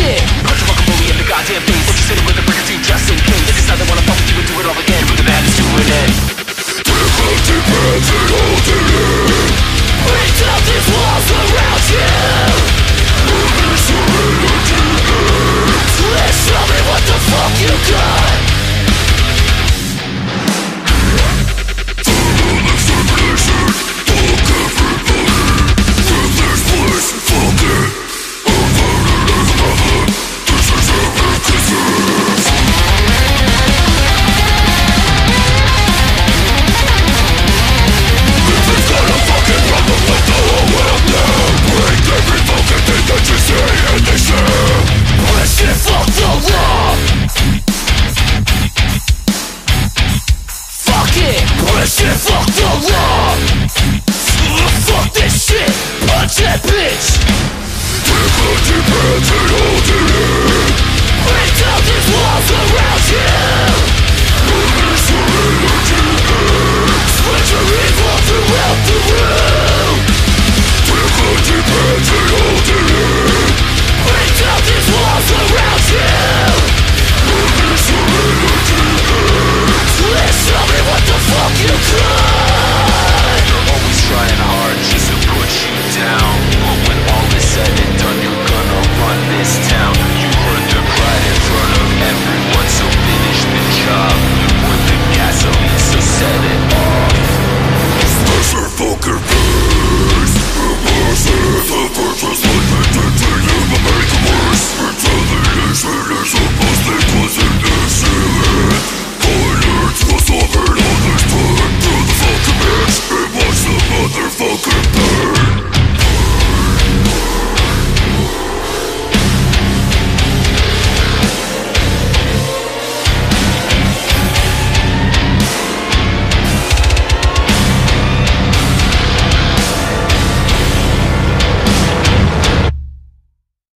shit. Punch a fucking bully in the goddamn face What you sitting with a brick or two just in case. They decide they wanna fuck with you and do it all again. Push it, fuck the law. Fuck this shit, punch that bitch. Super